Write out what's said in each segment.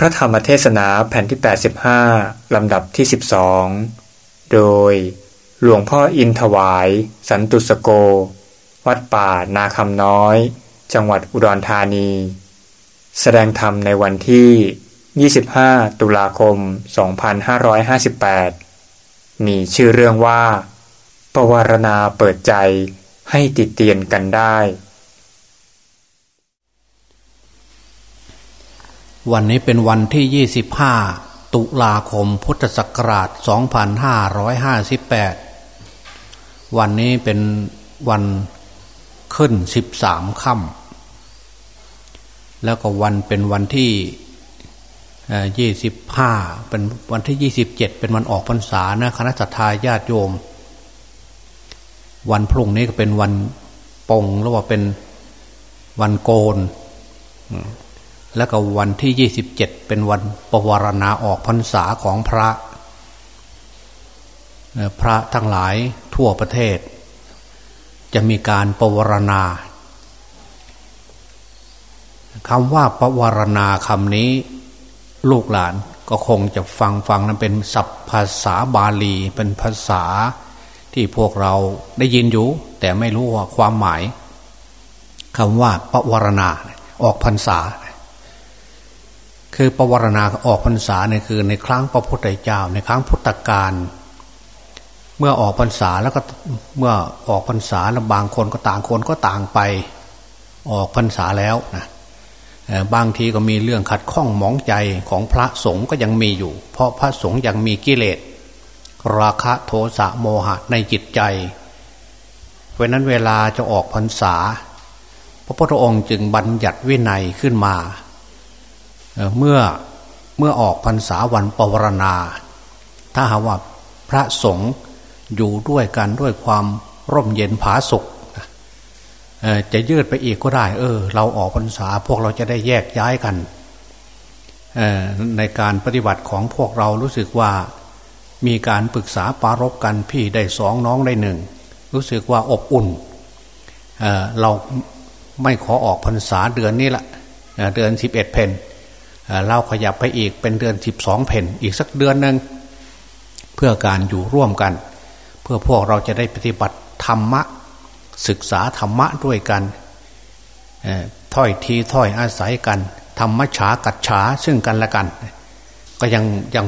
พระธรรมเทศนาแผ่นที่ 85 ลำดับที่ 12 โดยหลวงพ่ออินถวาย สันตุสโก วัดป่านาคำน้อย จังหวัดอุดรธานี แสดงธรรมในวันที่ 25 ตุลาคม 2558 มีชื่อเรื่องว่า ปวารณาเปิดใจให้ติดเตียนกันได้ วันนี้เป็นวันที่ 25 ตุลาคมพุทธศักราช 2558 วันนี้เป็นวันขึ้น 13 ค่ำแล้วก็วันเป็นวันที่ 25 เป็นวันที่ 27 เป็นวันออกพรรษานะคณะสัตยาญาติโยม วันพรุ่งนี้ก็เป็นวันปงหรือว่าเป็นวันโกน แล้วก็วันที่27เป็นวันปวารณาออกพรรษาของพระ พระทั้งหลายทั่วประเทศ จะมีการปวารณาคำว่าปวารณาคำนี้ ลูกหลานก็คงจะฟังฟังนั้นเป็นศัพท์ภาษาบาลีเป็นภาษาที่พวกเราได้ยินอยู่ แต่ไม่รู้ว่าความหมายคำว่าปวารณาออกพรรษา คือปวารณาออกพรรษาเนี่ยคือในครั้งพระพุทธเจ้า ในครั้งพุทธกาลเมื่อออกพรรษาแล้วก็เมื่อออกพรรษาแล้วบางคนก็ต่างคนก็ต่างไปออกพรรษาแล้วนะบางทีก็มีเรื่องขัดข้องหมองใจของพระสงฆ์ก็ยังมีอยู่ เพราะพระสงฆ์ยังมีกิเลส ราคะโทสะโมหะในจิตใจเพราะนั้นเวลาจะออกพรรษา พระพุทธองค์จึงบัญญัติวินัยขึ้นมา เมื่อเมื่อออกพรรษาวันปวารณา ถ้าหาว่าพระสงฆ์อยู่ด้วยกันด้วยความร่มเย็นผาสุกจะยืดไปอีกก็ได้ เออ เราออกพรรษาพวกเราจะได้แยกย้ายกันในการปฏิบัติของพวกเรารู้สึกว่ามีการปรึกษาปารบกันพี่ได้สองน้องได้หนึ่งรู้สึกว่าอบอุ่นเเราไม่ขอออกพรรษาเดือนนี้ละเดือนสิบเอ็ดเพน เราขยับไปอีกเป็นเดือนสิบสองเพนอีกสักเดือนหนึ่งเพื่อการอยู่ร่วมกัน เพื่อพวกเราจะได้ปฏิบัติธรรมะ ศึกษาธรรมะด้วยกันถ้อยทีถ้อยอาศัยกันธรรมฉากัดฉาซึ่งกันและกัน ก็ยังยัง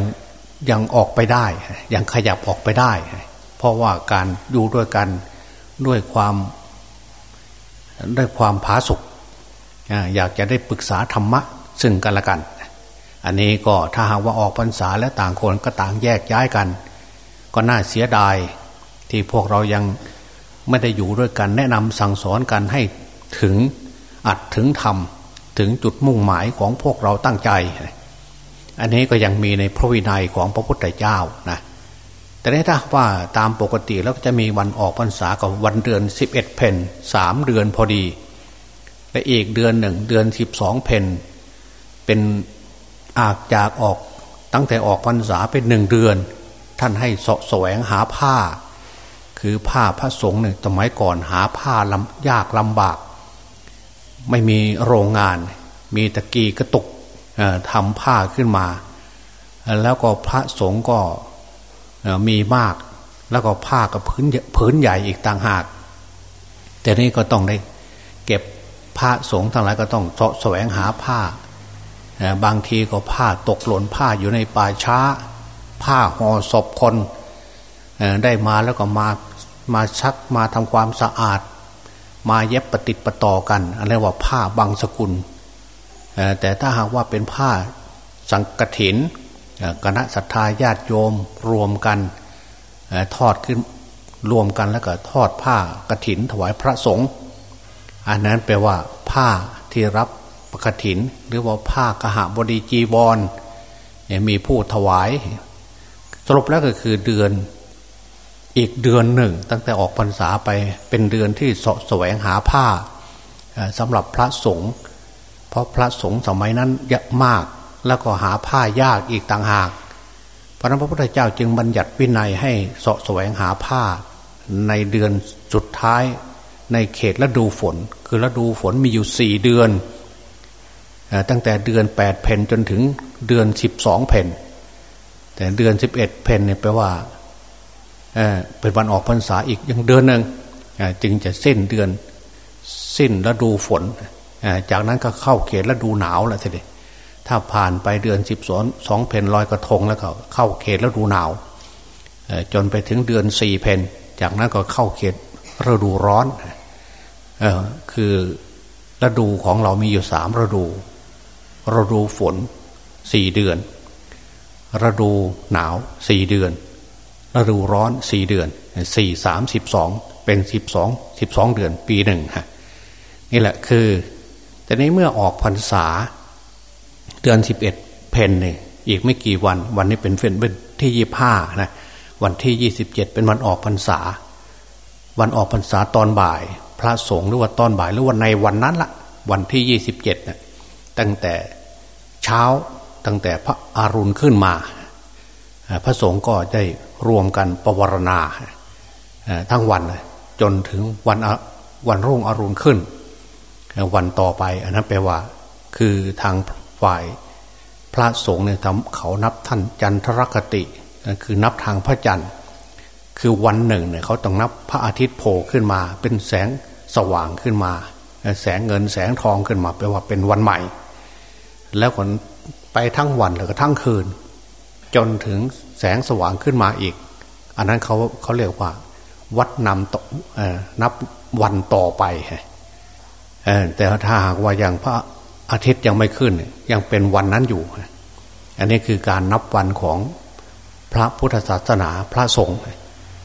ยังออกไปได้ ยังขยับออกไปได้ เพราะว่าการอยู่ด้วยกันด้วยความด้วยความผาสุกอยากจะได้ปรึกษาธรรมะ ซึ่งกันและกัน อันนี้ก็ถ้าหากว่าออกพรรษาและต่างคนก็ต่างแยกย้ายกัน ก็น่าเสียดายที่พวกเรายังไม่ได้อยู่ด้วยกัน แนะนำสั่งสอนกันให้ถึงอัดถึงทำถึงจุดมุ่งหมายของพวกเราตั้งใจ อันนี้ก็ยังมีในพระวินัยของพระพุทธเจ้านะแต่ถ้าว่าตามปกติแล้วจะมีวันออกพรรษากับวันเดือนสิบเอ็ดเพนสามเดือนพอดีและอีกเดือนหนึ่งเดือนสิบสองเพน เป็นอาจจากออกตั้งแต่ออกพรรษาเป็นหนึ่งเดือน ท่านให้สะแสวงหาผ้า คือผ้าพระสงฆ์เนี่ยสมัยก่อนหาผ้าลำยากลำบาก ไม่มีโรงงาน มีตะกีกระตุกทำผ้าขึ้นมา แล้วก็พระสงฆ์ก็มีมาก แล้วก็ผ้ากับพื้นพื้นใหญ่อีกต่างหาก แต่นี้ก็ต้องได้เก็บผ้าสงฆ์ทั้งหลายก็ต้องสะแสวงหาผ้า บางทีก็ผ้าตกหล่นผ้าอยู่ในป่าช้า ผ้าห่อศพคนได้มาแล้วก็มามาชักมาทำความสะอาด มาเย็บปฏิติประต่อกันอะไรว่าผ้าบางสกุล แต่ถ้าหากว่าเป็นผ้าสังกถินคณะศรัทธาญาติโยมรวมกันทอดขึ้นรวมกันแล้วก็ทอดผ้ากระถินถวายพระสงฆ์อันนั้นแปลว่าผ้าที่รับ กถิน หรือว่าผ้ากหบดีจีวรมีผู้ถวาย สรุปแล้วก็คือเดือนอีกเดือนหนึ่ง ตั้งแต่ออกพรรษาไปเป็นเดือนที่สะแสวงหาผ้าสำหรับพระสงฆ์เพราะพระสงฆ์สมัยนั้นเยอะมากแล้วก็หาผ้ายากอีกต่างหาก พระนั้นพระพุทธเจ้าจึงบัญญัติวินัยให้สะแสวงหาผ้า ในเดือนสุดท้ายในเขตฤดูฝน คือฤดูฝนมีอยู่สี่เดือน ตั้งแต่เดือนแปดเพนจนถึงเดือนสิบสองเพนแต่เดือนสิบเอ็ดเพนเนี่ยแปลว่าเป็นวันออกพรรษาอีกยังเดือนหนึ่งจึงจะสิ้นเดือนสิ้นฤดูฝน จากนั้นก็เข้าเขตฤดูหนาวแล้วทีเดียถ้าผ่านไปเดือนสิบสองสองเพนลอยกระทงแล้วก็เข้าเขตฤดูหนาวจนไปถึงเดือนสี่เพนจากนั้นก็เข้าเขตฤดูร้อนอคือฤดูของเรามีอยู่สามฤดู ฤดูฝนสี่เดือนฤดูหนาวสี่เดือนฤดูร้อนสี่เดือนสี่สามสิบสองเป็นสิบสองสิบสองเดือนปีหนึ่งฮะนี่แหละคือ แต่ในเมื่อออกพรรษา เดือนสิบเอ็ดเพนเนี่ยอีกไม่กี่วัน วันนี้เป็นเฟนเป็นที่ยี่ห้านะวันที่ยี่สิบเจ็ดเป็นวันออกพรรษา วันออกพรรษาตอนบ่าย พระสงฆ์หรือว่าตอนบ่ายหรือวันในวันนั้นละวันที่ยี่สิบเจ็ดนะ ตั้งแต่เช้าตั้งแต่พระอารุณขึ้นมา พระสงฆ์ก็ได้รวมกันปวารณาทั้งวันจนถึงวันวันรุ่งอรุณขึ้น วันต่อไปอันนั้นแปลว่า คือทางฝ่ายพระสงฆ์เนี่ยทำเขานับท่านจันทรคติคือนับทางพระจันทร์ คือวันหนึ่งเนี่ยเขาต้องนับพระอาทิตย์โผล่ขึ้นมา เป็นแสงสว่างขึ้นมา แสงเงินแสงทองขึ้นมาแปลว่าเป็นวันใหม่ แล้วก็ไปทั้งวันแล้วก็ทั้งคืน จนถึงแสงสว่างขึ้นมาอีก อันนั้นเขาเขาเรียกว่า วัดนำต่อนับวันต่อไปแต่ถ้าหากว่าอย่างพระอาทิตย์ยังไม่ขึ้น ยังเป็นวันนั้นอยู่ อันนี้คือการนับวันของพระพุทธศาสนาพระสงฆ์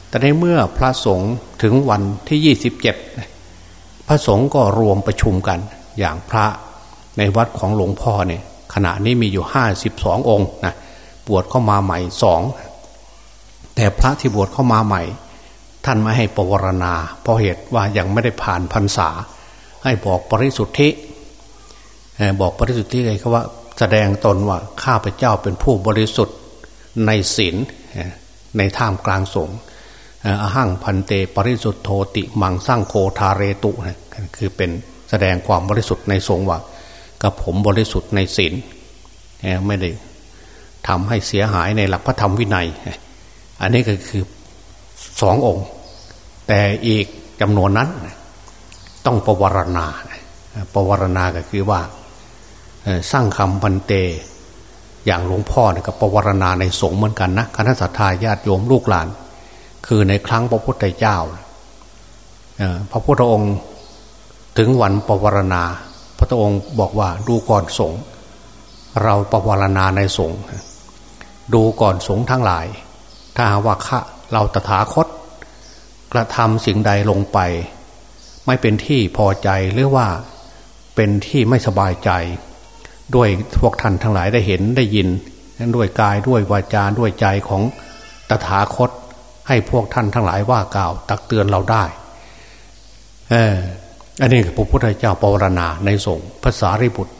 แต่ในเมื่อพระสงฆ์ถึงวันที่ยี่สิบเจ็ดพระสงฆ์ก็รวมประชุมกัน อย่างพระ ในวัดของหลวงพ่อเนี่ยขณะนี้มีอยู่ห้าสิบสององค์นะบวชเข้ามาใหม่สองแต่พระที่บวชเข้ามาใหม่ ท่านไม่ให้ปวารณา เพราะเหตุว่ายังไม่ได้ผ่านพรรษา ให้บอกปริสุทธิบอกปริสุทธิเลยเขาว่าแสดงตนว่าข้าพเจ้าเป็นผู้บริสุทธิ์ในศีลในท่ามกลางสงฆ์อหังพันเตปริสุทธโธติมังสร้างโคทาเรตุนะคือเป็นแสดงความบริสุทธิ์ในสงฆ์ว่า กับผมบริสุทธิ์ในศีลไม่ได้ทำให้เสียหายในหลักพระธรรมวินัย อันนี้ก็คือสององค์ แต่อีกจำนวนนั้น ต้องประวรณาประวรณาก็คือว่าสร้างคำพันเต อย่างหลวงพ่อเนี่ยก็ประวรณาในสงฆ์เหมือนกันนะคณะสัตยาญาติโยมลูกหลาน คือในครั้งพระพุทธเจ้าพระพุทธองค์ถึงวันประวรณา พระองค์บอกว่าดูก่อนสงเราประวรณาในสงดูก่อนสงทั้งหลาย ถ้าหาว่าข้าเราตถาคต กระทำสิ่งใดลงไป ไม่เป็นที่พอใจหรือว่าเป็นที่ไม่สบายใจ ด้วยพวกท่านทั้งหลายได้เห็นได้ยินด้วยกายด้วยวาจาด้วยใจของตถาคตให้พวกท่านทั้งหลายว่ากล่าว ตักเตือนเราได้ เออ อันนี้พระพุทธเจ้าปรณาในสงฆ์ภาษาริบุตร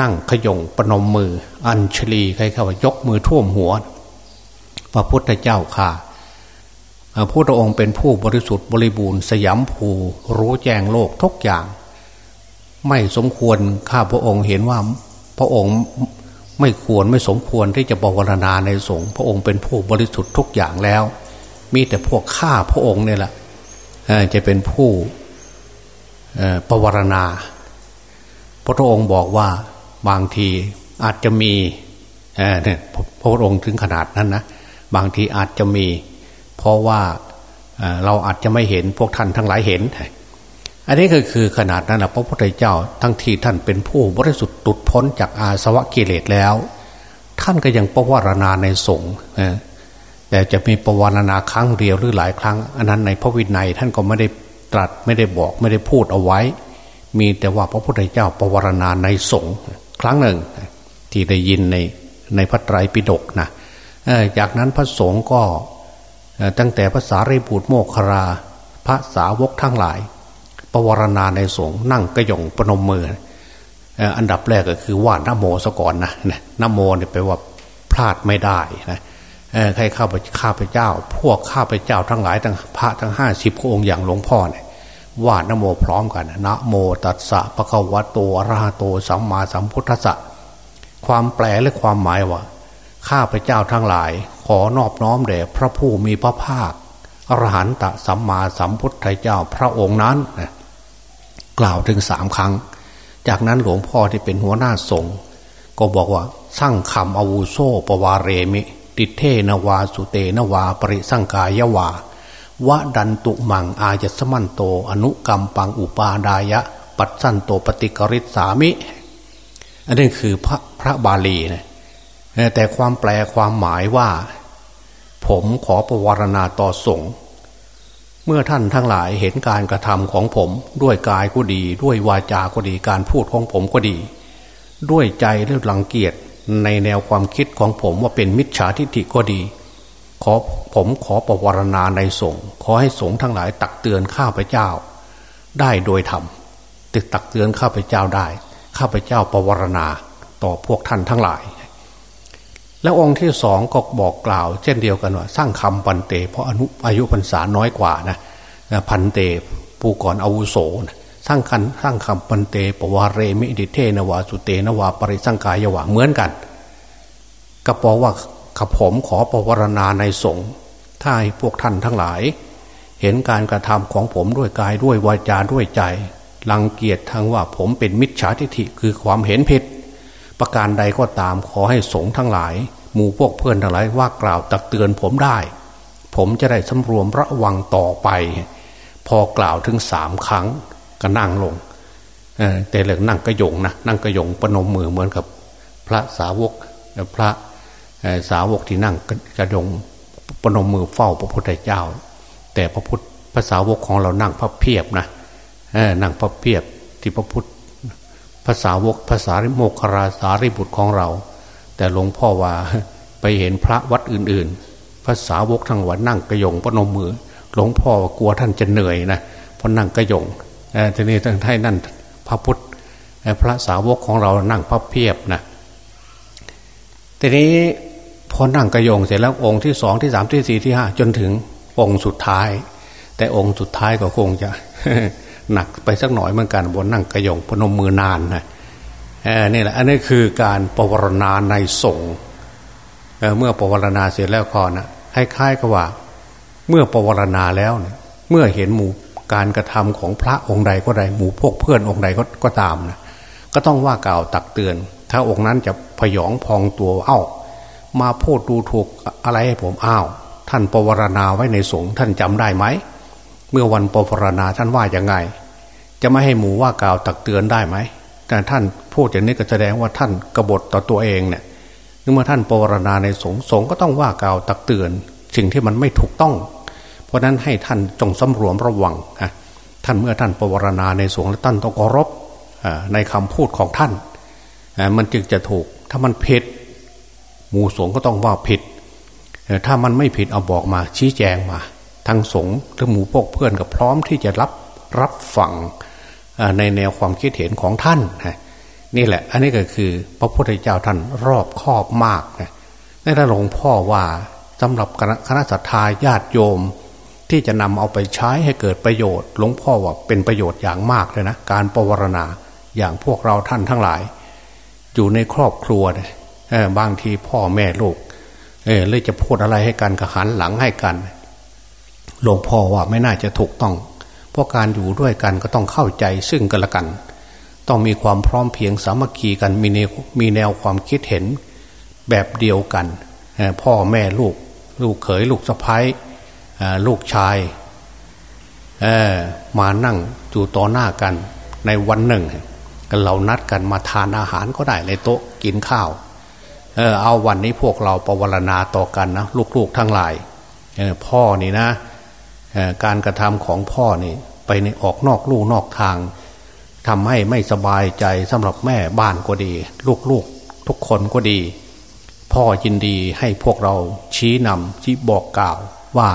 นั่งขยงปนมมือ อัญชลีใครเขาว่ายกมือท่วมหัว พระพุทธเจ้าค่ะพระพุทธองค์เป็นผู้บริสุทธิ์บริบูรณ์สยามภูรู้แจ้งโลกทุกอย่าง ไม่สมควรข้าพระองค์เห็นว่าพระองค์ไม่ควรไม่สมควรที่จะบวรณาในสงฆ์พระองค์เป็นผู้บริสุทธิ์ทุกอย่างแล้ว มีแต่พวกข้าพระองค์เนี่ยแหละจะเป็นผู้ ปวารณา พระองค์บอกว่าบางทีอาจจะมีเนี่ยพระองค์ถึงขนาดนั้นนะบางทีอาจจะมี เพราะว่าเราอาจจะไม่เห็นพวกท่านทั้งหลายเห็น อันนี้ก็คือขนาดนั้นนะพระพุทธเจ้าทั้งที่ท่านเป็นผู้บริสุทธิ์ตุดพ้นจากอาสวะกิเลสแล้ว ท่านก็ยังประวารณาในสงฆ์แต่จะมีประวารณาครั้งเดียวหรือหลายครั้ง อันนั้นในพระวินัยท่านก็ไม่ได้ ตรัสไม่ได้บอกไม่ได้พูดเอาไว้ มีแต่ว่าพระพุทธเจ้าประวรณาในสงฆ์ครั้งหนึ่ง ที่ได้ยินในในพระไตรปิฎกนะจากนั้นพระสงฆ์ก็ตั้งแต่ภาษาริบุตรโมคราพระสาวกทั้งหลายประวรณาในสงฆ์นั่งกระยงปนมมือ อันดับแรกก็คือว่านโมสก่อนนะนโมเนี่ยแปลว่าพลาดไม่ได้นะ ใครข้าพข้าพเจ้า พวกข้าพเจ้าทั้งหลายทั้งพระทั้งห้าสิบองค์อย่างหลวงพ่อเนี่ยว่านโมพร้อมกันนะโมตัสสะปะคะวะโตอะระหะโตสัมมาสัมพุทธัสสะความแปลและความหมายว่า ข้าพเจ้าทั้งหลาย ขอนอบน้อมแด่พระผู้มีพระภาคอรหันตสัมมาสัมพุทธเจ้าพระองค์นั้นกล่าวถึงสามครั้ง จากนั้นหลวงพ่อที่เป็นหัวหน้าสงฆ์ก็บอกว่าสร้างคำอวูโซปวาเรมิ ติเทนวาสุเตนวา ปริสังกายวาวะดันตุมังอาจสมันโต อนุกรรมปังอุปาดายะ ปัจสันโตปฏิกริษสามิ อันนี้คือพระพระบาลีนะแต่ความแปลความหมายว่า ผมขอประวารณาต่อสงฆ์เมื่อท่านทั้งหลายเห็นการกระทำของผมด้วยกายก็ดี ด้วยวาจาก็ดีการพูดของผมก็ดี ด้วยใจหรือหลังเกียจ ในแนวความคิดของผมว่าเป็นมิจฉาทิฏฐิก็ดี ขอผมขอประวรณาในสงฆ์ขอให้สงฆ์ทั้งหลายตักเตือนข้าพเจ้า ได้โดยธรรมตึกตักเตือนข้าพเจ้าได้ ข้าพเจ้าประวรณาต่อพวกท่านทั้งหลาย แล้วองค์ที่สองก็บอกกล่าว เช่นเดียวกันว่า สร้างคำปันเต เพราะอนุอายุพรรษาน้อยกว่านะพันเตผู้ก่อนอาวุโสนะ สร้างคันสร้างคำปันเตปวารเรมิดิเทนวาสุเตนวาปริสังกายวะเหมือนกันก็บอว่าข้าผมขอประวรณาในสงฆ์ถ้าให้พวกท่านทั้งหลาย เห็นการกระทำของผมด้วยกายด้วยวาจาด้วยใจรังเกียจทั้งว่าผมเป็นมิจฉาทิฐิคือความเห็นผิด ประการใดก็ตามขอให้สงฆ์ทั้งหลาย หมู่พวกเพื่อนทั้งหลายว่ากล่าวตักเตือนผมได้ ผมจะได้สำรวมระวังต่อไป พอกล่าวถึงสามครั้ง ก็นั่งลงแต่เหลืองนั่งกระยงนะนั่งกระยงปนมมือเหมือนกับพระสาวกพระสาวกที่นั่งกระดงปนมมือเฝ้าพระพุทธเจ้า แต่พระพุทธภาษาวกของเรานั่งพระเพียบนะนั่งพระเพียบที่พระพุทธภาษาวกภาษาริโมคราสาริบุตรของเรา แต่หลวงพ่อว่าไปเห็นพระวัดอื่น ๆ ภาษาวกทั้งวันนั่งกระยงปนมมือ หลวงพ่อกลัวท่านจะเหนื่อยนะเพราะนั่งกระยง ทีนี้ท่านให้นั่นพระพุทธพระสาวกของเรานั่งพระเพียบนะทีนี้พอนั่งกระยงเสร็จแล้วองค์ที่สองที่สามที่สี่ที่ห้าจนถึงองค์สุดท้าย แต่องค์สุดท้ายก็คงจะหนักไปสักหน่อยเหมือนกันบนนั่งกระยงพนมมือนานนะนี่แหละอันนี้คือการปวารณาในสงฆ์เมื่อปวารณาเสร็จแล้วพอนะคล้ค่ายกับว่า เมื่อปวารณาแล้วเนี่ยเมื่อเห็นหมู่ การกระทำของพระองค์ใดก็ใดหมู่พวกเพื่อนองค์ใดก็ก็ตามนะก็ต้องว่ากล่าวตักเตือน ถ้าองค์นั้นจะพยองพองตัวเอา้า มาพูดดูถูกอะไรให้ผมอ้าว ท่านปวารณาไว้ในสงฆ์ท่านจำได้ไหม เมื่อวันปวารณาท่านว่าอย่างไง จะไม่ให้หมูว่ากล่าวตักเตือนได้ไหมแต่ท่านพูดอย่างนี้ก็แสดงว่าท่านกบฏต่อตัวเองเนี่ยเมื่อท่านปวารณาในสงฆ์สงฆ์ก็ต้องว่ากล่าวตักเตือน สิ่งที่มันไม่ถูกต้อง เพราะนั้นให้ท่านจงสำรวมระวังนะท่านเมื่อท่านปวารณาในสงฆ์แล้วท่านต้องเคารพในคำพูดของท่าน มันจึงจะถูกถ้ามันเพดหมู่สงฆ์ก็ต้องว่าผิด ถ้ามันไม่ผิดเอาบอกมาชี้แจงมาทั้งสงฆ์หรือหมู่พวกเพื่อนก็พร้อมที่จะรับรับฟังในแนวความคิดเห็นของท่านนี่แหละ อันนี้ก็คือพระพุทธเจ้าท่านรอบคอบมากนะในหลวงพ่อว่าสำหรับคณะสัตยาญาติโยม ที่จะนำเอาไปใช้ให้เกิดประโยชน์หลวงพ่อว่าเป็นประโยชน์อย่างมากเลยนะ การปวารณาอย่างพวกเราท่านทั้งหลาย อยู่ในครอบครัวเนี่ยบางทีพ่อแม่ลูกเออเลยจะพูดอะไรให้กันกระหันหลังให้กันหลวงพ่อว่าไม่น่าจะถูกต้อง เพราะการอยู่ด้วยกันก็ต้องเข้าใจซึ่งกันและกัน ต้องมีความพร้อมเพียงสามัคคีกันมีแนวมีแนวความคิดเห็นแบบเดียวกันพ่อแม่ลูก ลูกเขยลูกสะพ้าย ลูกชายมานั่งอยู่ต่อหน้ากันในวันหนึ่งกันเรานัดกันมาทานอาหารก็ได้ในโต๊ะกินข้าวเออเอาวันนี้พวกเราประวรณาต่อกันนะลูกๆทั้งหลายพ่อนี่นะการกระทำของพ่อนี่ไปในออกนอกลู่นอกทางทำให้ไม่สบายใจสำหรับแม่บ้านก็ดี ลูกๆทุกคนก็ดี พ่อยินดีให้พวกเราชี้นำชี้บอกกล่าวว่า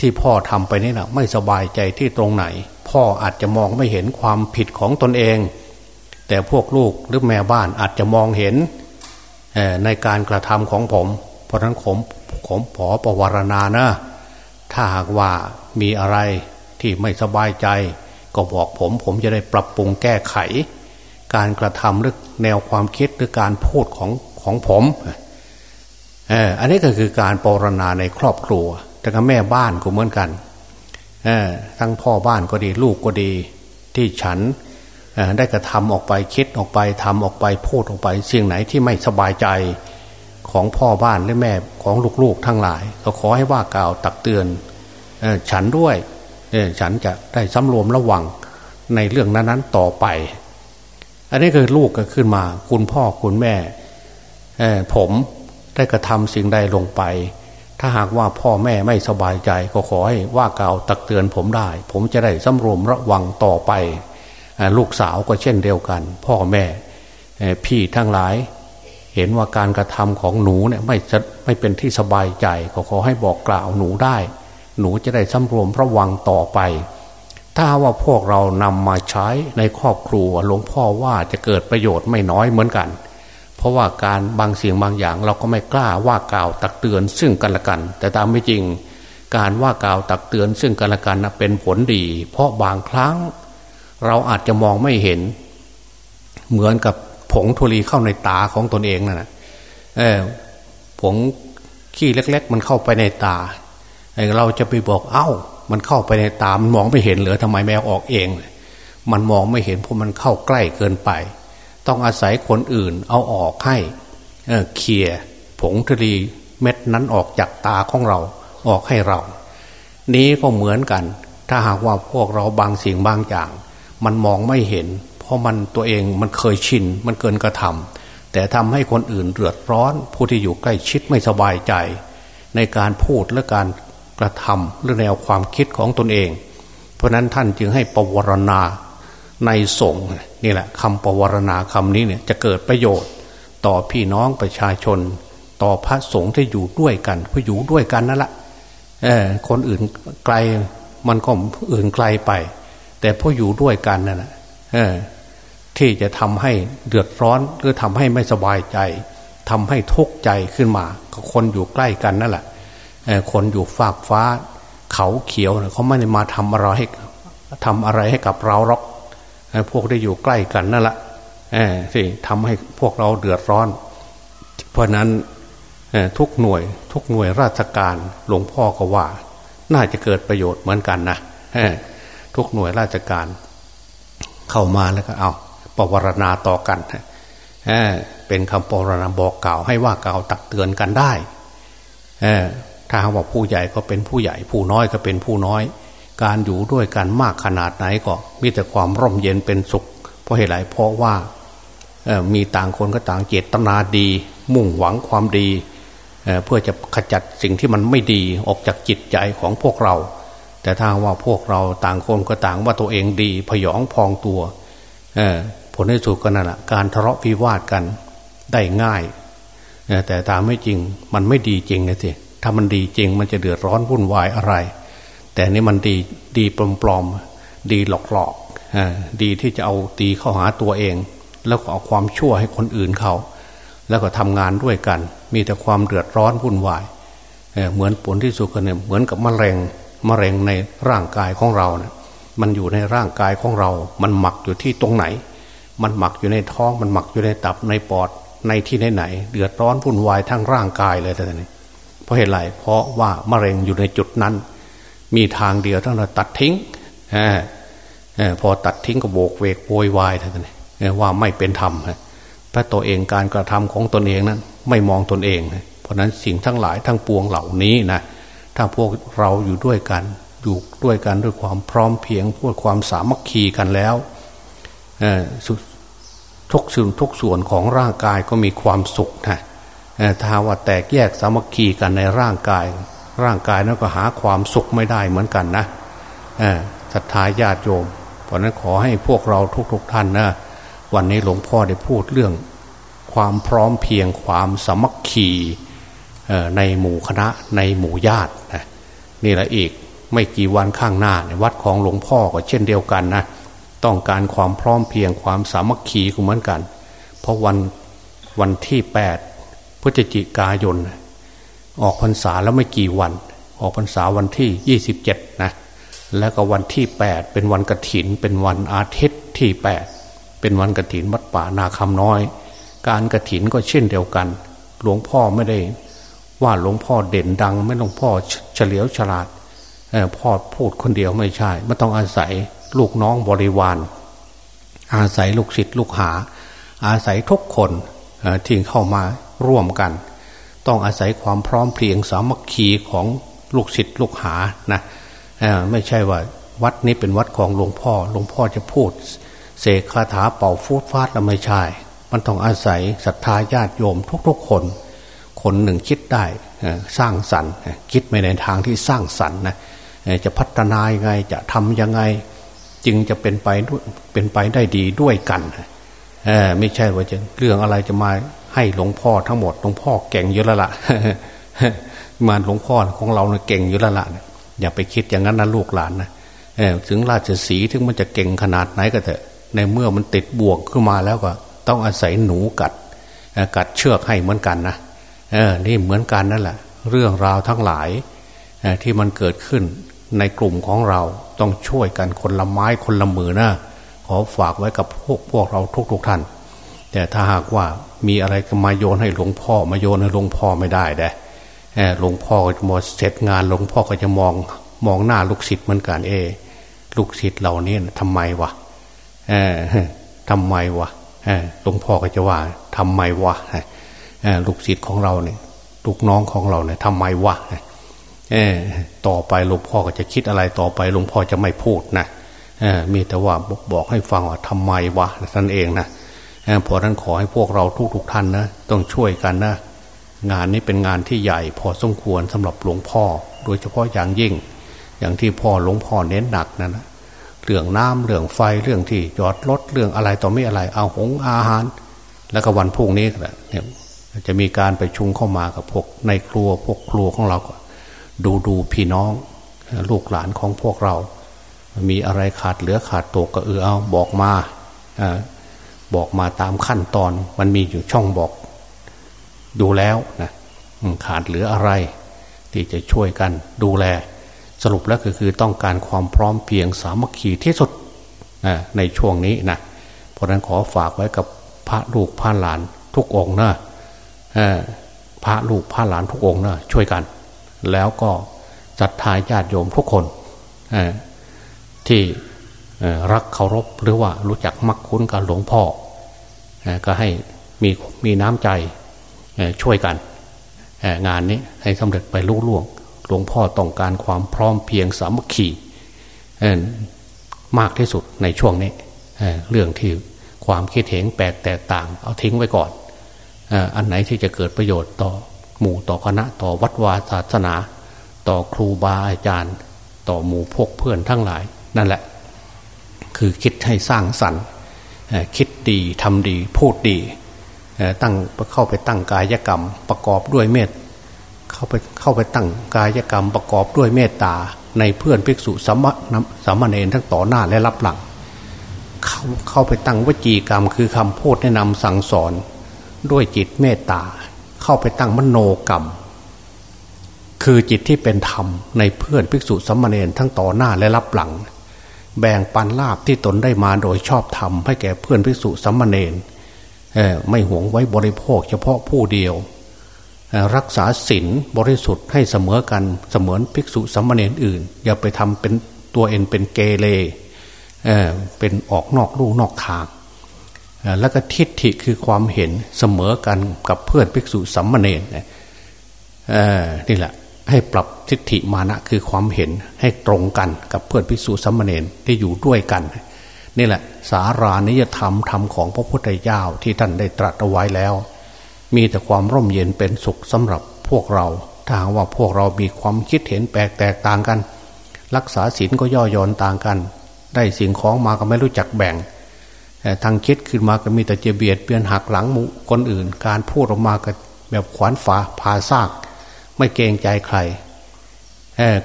ที่พ่อทำไปนี่นะไม่สบายใจที่ตรงไหน พ่ออาจจะมองไม่เห็นความผิดของตนเอง แต่พวกลูกหรือแม่บ้านอาจจะมองเห็นในการกระทำของผม เพราะนั้นผมผมขอประวารณานะ ถ้าหากว่ามีอะไรที่ไม่สบายใจ ก็บอกผมผมจะได้ปรับปรุงแก้ไข การกระทำหรือแนวความคิดหรือการพูดของของผมเอออันนี้ก็คือการปรณาในครอบครัว แต่ก็แม่บ้านก็เหมือนกันทั้งพ่อบ้านก็ดีลูกก็ดี ที่ฉันได้กระทำออกไปคิดออกไปทำออกไปพูดออกไปสิ่งไหนที่ไม่สบายใจของพ่อบ้านและแม่ของลูกๆทั้งหลาย ก็ขอให้ว่ากล่าวตักเตือนฉันด้วยฉันจะได้สำรวมระวังในเรื่องนั้นๆต่อไป อันนี้คือลูกก็ขึ้นมา คุณพ่อคุณแม่ผมได้กระทำสิ่งใดลงไป ถ้าหากว่าพ่อแม่ไม่สบายใจก็ขอให้ว่ากล่าวตักเตือนผมได้ ผมจะได้สำรวมระวังต่อไป ลูกสาวก็เช่นเดียวกัน พ่อแม่พี่ทั้งหลาย เห็นว่าการกระทำของหนูเนี่ยไม่ไม่เป็นที่สบายใจ ก็ขอให้บอกกล่าวหนูได้ หนูจะได้สำรวมระวังต่อไป ถ้าว่าพวกเรานำมาใช้ในครอบครัวหลวงพ่อว่าจะเกิดประโยชน์ไม่น้อยเหมือนกันเราะว่าการบางเสียงบางอย่าง เราก็ไม่กล้าว่ากล่าวตักเตือนซึ่งกันและกัน แต่ตามไม่จริง การว่ากล่าวตักเตือนซึ่งกันและกันนะเป็นผลดี เพราะบางครั้ง เราอาจจะมองไม่เห็น เหมือนกับผงทุลีเข้าในตาของตนเองนั่นแหะเออผงขี้เล็ก ๆ มันเข้าไปในตาเราจะไปบอกเอา้า มันเข้าไปในตามันมองไม่เห็นเหรือทำไมแมวออกเอง มันมองไม่เห็นเพราะมันเข้าใกล้เกินไป ต้องอาศัยคนอื่นเอาออกให้เคลียผงทุลีเม็ดนั้นออกจากตาของเราออกให้เรา นี้ก็เหมือนกัน ถ้าหากว่าพวกเราบางสิ่งบางอย่าง มันมองไม่เห็น เพราะมันตัวเองมันเคยชินมันเกินกระทำแต่ทำให้คนอื่นเดือดร้อน ผู้ที่อยู่ใกล้ชิดไม่สบายใจ ในการพูดและการกระทำหรือแนวความคิดของตนเอง เพราะนั้นท่านจึงให้ปวารณา ในสงฆ์นี่แหละคำปวารณาคำนี้เนี่ยจะเกิดประโยชน์ ต่อพี่น้องประชาชน ต่อพระสงฆ์ที่อยู่ด้วยกันผู้อยู่ด้วยกันนั่นแหละเออคนอื่นไกลมันก็อื่นไกลไป แต่ผู้อยู่ด้วยกันนั่นแหละที่จะทำให้เดือดร้อนหรือทำให้ไม่สบายใจทำให้ทุกข์ใจขึ้นมาคนอยู่ใกล้กันนั่นแหละคนอยู่ฝากฟ้า เขาเขียวเขาไม่ได้มาทำอะไรให้ทำอะไรให้กับเราหรอก พวกได้อยู่ใกล้กันนั่นแหละสิทำให้พวกเราเดือดร้อน เพราะนั้นทุกหน่วยทุกหน่วยราชการหลวงพ่อก็ว่า น่าจะเกิดประโยชน์เหมือนกันนะทุกหน่วยราชการ เข้ามาแล้วก็เอาปวารณาต่อกันเเป็นคำปวารณาบอกกล่าวให้ว่ากล่าวตักเตือนกันได้ถ้าว่าผู้ใหญ่ก็เป็นผู้ใหญ่ ผู้น้อยก็เป็นผู้น้อย การอยู่ด้วยกันมากขนาดไหนก็มีแต่ความร่มเย็นเป็นสุข เพราะเหตุไรเพราะว่ามีต่างคนก็ต่างเจตนาดี มุ่งหวังความดีเเพื่อจะขจัดสิ่งที่มันไม่ดีออกจากจิตใจของพวกเรา แต่ถ้าว่าพวกเราต่างคนก็ต่างว่าตัวเองดีพยองพองตัวผลในสุดก็นั่นแหละการทะเลาะวิวาทกันได้ง่าย แต่ตามไม่จริงมันไม่ดีจริงนะสิถ้ามันดีจริงมันจะเดือดร้อนวุ่นวายอะไร แต่นี่มันดีดีปลอมๆดีหลอกๆดีที่จะเอาตีเข้าหาตัวเอง แล้วก็เอาความชั่วให้คนอื่นเขา แล้วก็ทำงานด้วยกัน มีแต่ความเดือดร้อนวุ่นวายเหมือนผลที่สุดกันเนี่ยเหมือนกับมะเร็งมะเร็งในร่างกายของเรานะมันอยู่ในร่างกายของเรา มันหมักอยู่ที่ตรงไหน มันหมักอยู่ในท้อง มันหมักอยู่ในตับในปอดในที่ไหนไหนเดือดร้อนวุ่นวายทั้งร่างกายเลยแต่นี้เพราะเหตุไรเพราะว่ามะเร็งอยู่ในจุดนั้น มีทางเดียวทั้งเราตัดทิ้งอพอตัดทิ้งก็โบกเวกโวยวายท่านนี่ว่าไม่เป็นธรรมพระตัวเองการกระทำของตนเองนั้น ไม่มองตนเอง เพราะนั้นสิ่งทั้งหลายทั้งปวงเหล่านี้นะถ้าพวกเราอยู่ด้วยกันอยู่ด้วยกันด้วยความพร้อมเพียงพูดความสามัคคีกันแล้วทุกส่วนทุกส่วนของร่างกายก็มีความสุขนะถ้าว่าแตกแยกสามัคคีกันในร่างกาย ร่างกายนั้นก็หาความสุขไม่ได้เหมือนกันนะศรัทธาญาติโยม เพราะนั้นขอให้พวกเราทุกๆทท่านนะวันนี้หลวงพ่อได้พูดเรื่อง ความพร้อมเพียงความสมัคคีในหมู่คณะในหมู่ญาตินะนี่แหละอีกไม่กี่วันข้างหน้าในวัดของหลวงพ่อก็เช่นเดียวกันนะต้องการความพร้อมเพียงความสามัคคีก็เหมือนกัน เพราะวันวันที่แปดพฤศจิกายน ออกพรรษาแล้วไม่กี่วัน ออกพรรษาวันที่ยี่สิบเจ็ดนะ แล้วก็วันที่แปดเป็นวันกระถิน เป็นวันอาทิตย์ที่แปดเป็นวันกระถินวัดป่านาคำน้อย การกระถินก็เช่นเดียวกัน หลวงพ่อไม่ได้ ว่าหลวงพ่อเด่นดัง ไม่หลวงพ่อเฉลียวฉลาดพ่อพูดคนเดียวไม่ใช่ไม่ต้องอาศัยลูกน้องบริวาร อาศัยลูกศิษย์ลูกหา อาศัยทุกคนที่เข้ามาร่วมกัน ต้องอาศัยความพร้อมเพรียงสามัคคีของลูกศิษย์ลูกหานะไม่ใช่ว่าวัดนี้เป็นวัดของหลวงพ่อหลวงพ่อจะพูด เสกคาถาเป่าฟูดฟาดแล้วไม่ใช่ มันต้องอาศัยศรัทธาญาติโยมทุกๆคน คนหนึ่งคิดได้สร้างสรรค์คิดไม่ในทางที่สร้างสรรค์นะจะพัฒนายังไงจะทำยังไง จึงจะเป็นไปเป็นไปได้ดีด้วยกันไม่ใช่ว่าจะเรื่องอะไรจะมา ให้หลวงพ่อทั้งหมดหลวงพ่อเก่งเยอะแล้วละ่ะมาหลวงพ่อของเราเนี่ยเก่งอยู่แล้วละ่ะอย่าไปคิดอย่างนั้นนะลูกหลานนะถึงราชสีถึงมันจะเก่งขนาดไหนก็เถอะ ในเมื่อมันติดบ่วงขึ้นมาแล้วก็ ต้องอาศัยหนูกัดกัดเชือกให้เหมือนกันนะเออนี่เหมือนกันนั่นแหละ เรื่องราวทั้งหลายที่มันเกิดขึ้นในกลุ่มของเราต้องช่วยกันคนละไม้คนละมือนะขอฝากไว้กับพวกพวกเราทุกๆทท่าน แต่ถ้าหากว่ามีอะไรก็มาโยนให้หลวงพ่อ มาโยนให้หลวงพ่อไม่ได้เด้หลวงพ่อจะมดเสร็จงานหลวงพ่อก็จะมองมองหน้าลูกศิษย์เหมือนกันเอ ลูกศิษย์เหล่านี้ทำไมวะเออทำไมวะหลวงพ่อก็จะว่าทำไมวะลูกศิษย์ของเราเนี่ยลูกน้องของเราเนี่ยทำไมวะเออต่อไปหลวงพ่อก็จะคิดอะไรต่อไปหลวงพ่อจะไม่พูดนะมีแต่ว่าบอกให้ฟังว่าทำไมวะนั่นเองนะ เพราะนั้นขอให้พวกเราทุกๆทท่านนะต้องช่วยกันนะ งานนี้เป็นงานที่ใหญ่พอสมควรสำหรับหลวงพ่อ โดยเฉพาะอย่างยิ่ง อย่างที่พ่อหลวงพ่อเน้นหนักนะนะเรื่องน้ำเรื่องไฟเรื่องที่จอดรถเรื่องอะไรต่อไม่อะไรเอาหงอาหาร แล้วก็วันพุ่งนี้เนี่ยจะมีการไปชุมเข้ามากับพวกในครัวพวกครัวของเราก็ดูดูพี่น้อง ลูกหลานของพวกเรา มีอะไรขาดเหลือขาดตกก็เออเอาบอกมา บอกมาตามขั้นตอน มันมีอยู่ช่องบอก ดูแล้วนะขาดเหลืออะไร ที่จะช่วยกันดูแล สรุปแล้วก็คือต้องการความพร้อมเพียงสามัคคีที่สุดในช่วงนี้นะเพราะนั้นขอฝากไว้กับพระลูกพระหลานทุกองนะพระลูกพระหลานทุกองนะช่วยกัน แล้วก็จัดทายญาติโยมทุกคนที่รักเคารพหรือว่ารู้จักมักคุ้นกับหลวงพ่อ ก็ให้มีมีน้ำใจช่วยกันงานนี้ให้สำเร็จไปลุล่วงหลวงพ่อต้องการความพร้อมเพียงสามัคคีมากที่สุดในช่วงนี้เรื่องที่ความคิดเห็นแปลกแตกต่าง เอาทิ้งไว้ก่อนอันไหนที่จะเกิดประโยชน์ต่อหมู่ต่อคณะต่อวัดวาศาสนา ต่อครูบาอาจารย์ ต่อหมู่พวกเพื่อนทั้งหลาย นั่นแหละ คือคิดให้สร้างสรรค์ คิดดีทำดีพูดดีตั้งเข้าไปตั้งกายกรรมประกอบด้วยเมตเข้าไปเข้าไปตั้งกายกรรมประกอบด้วยเมตตาในเพื่อนภิกษุสมณสามเณรทั้งต่อหน้าและรับหลังเข้าเข้าไปตั้งวจีกรรม คือคำพูดแนะนำสั่งสอนด้วยจิตเมตตา เข้าไปตั้งมโนกรรม คือจิตที่เป็นธรรมในเพื่อนภิกษุสมณเณรทั้งต่อหน้าและรับหลัง แบ่งปันลาบที่ตนได้มาโดยชอบธรรมให้แก่เพื่อนภิกษุสัมณเณรไม่หวงไว้บริโภคเฉพาะผู้เดียว รักษาศีลบริสุทธิ์ให้เสมอกันเสมือนภิกษุสัมมาเนรอื่น อย่าไปทำเป็นตัวเองเป็นเกเรเป็นออกนอกลู่นอกทางแล้วก็ทิฏฐิคือความเห็นเสมอกันกับเพื่อนภิกษุสัมมาเนรนี่แหละ ให้ปรับทิฏฐิมานะคือความเห็นให้ตรงกันกับเพื่อนภิกษุสัมมาเนรที่อยู่ด้วยกัน นี่แหละสารานิยธรรมธรรมของพระพุทธเจ้าที่ท่านได้ตรัสเอาไว้แล้ว มีแต่ความร่มเย็นเป็นสุขสำหรับพวกเราถ้าว่าพวกเรามีความคิดเห็นแปลกแตกต่างกัน รักษาศีลก็ย่อย่อนต่างกัน ได้สิ่งของมาก็ไม่รู้จักแบ่งทางคิดขึ้นมาก็มีแต่เจเบียดเบียนหักหลังมุคนอื่น การพูดออกมาก็แบบขวานฝาพาซาก ไม่เกรงใจใคร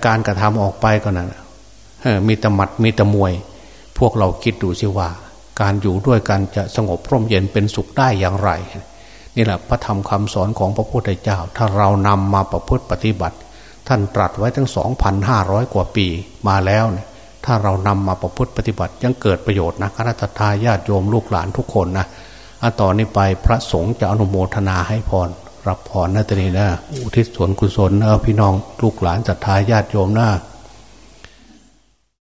การกระทำออกไปก็นั่นมีตะหมัดมีตะมวย พวกเราคิดดูสิว่า การอยู่ด้วยกันจะสงบร่มเย็นเป็นสุขได้อย่างไร นี่แหละพระธรรมคำสอนของพระพุทธเจ้า ถ้าเรานำมาประพฤติปฏิบัติ ท่านตรัสไว้ทั้งสองพันห้าร้อยกว่าปีมาแล้ว ถ้าเรานำมาประพฤติปฏิบัติยังเกิดประโยชน์นะคณะทาญาติโยมลูกหลานทุกคนนะอันต่อนนี้ไปพระสงฆ์จะอนุโมทนาให้พร รับพรนะตนีนะอุทิศส่วนกุศลนะพี่น้องลูกหลานศรัทธาญาติโยมนะ